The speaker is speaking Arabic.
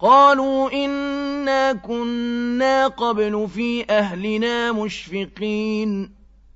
قالوا إنا كنا قبل في أهلنا مشفقين.